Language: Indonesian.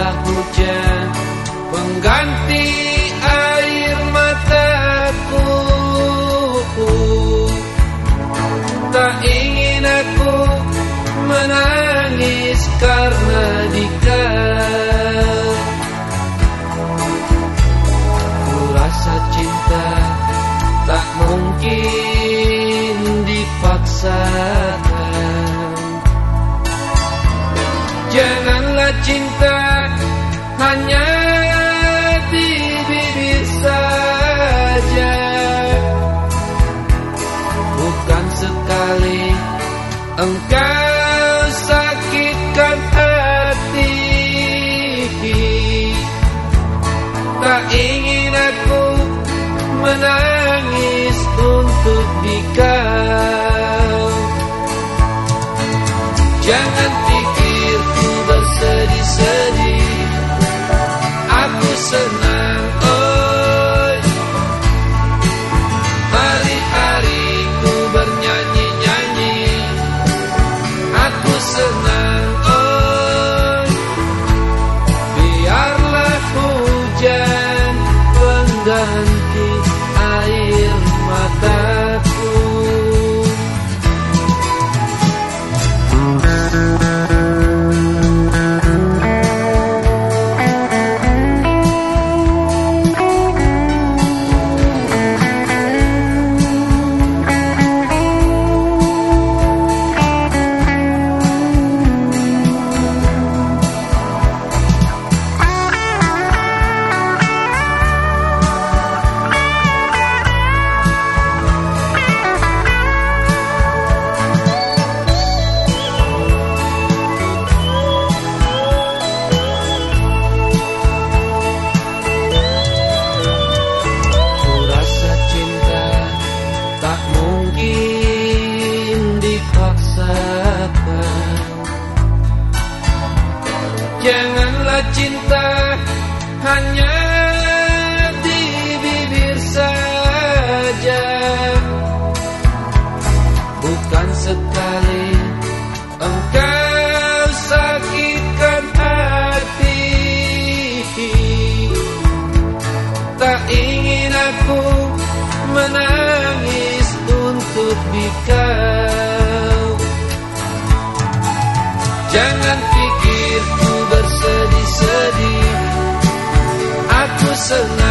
Hujan pengganti air mataku. Tak ingin aku menangis karena dikau Ku rasa cinta tak mungkin dipaksakan. Janganlah cinta hanya di bibir saja. Bukan sekali engkau sakitkan hati. Tak ingin aku menangis untuk dikau. Jangan pikir ku bersedih-sedih senang oh Hari-hari ku bernyanyi-nyanyi Aku senang oh Biarlah hujan pengganti air mataku cinta hanya di bibir saja. Bukan sekali engkau sakitkan hati. Tak ingin aku menangis untuk dikau. Jangan Barcelona.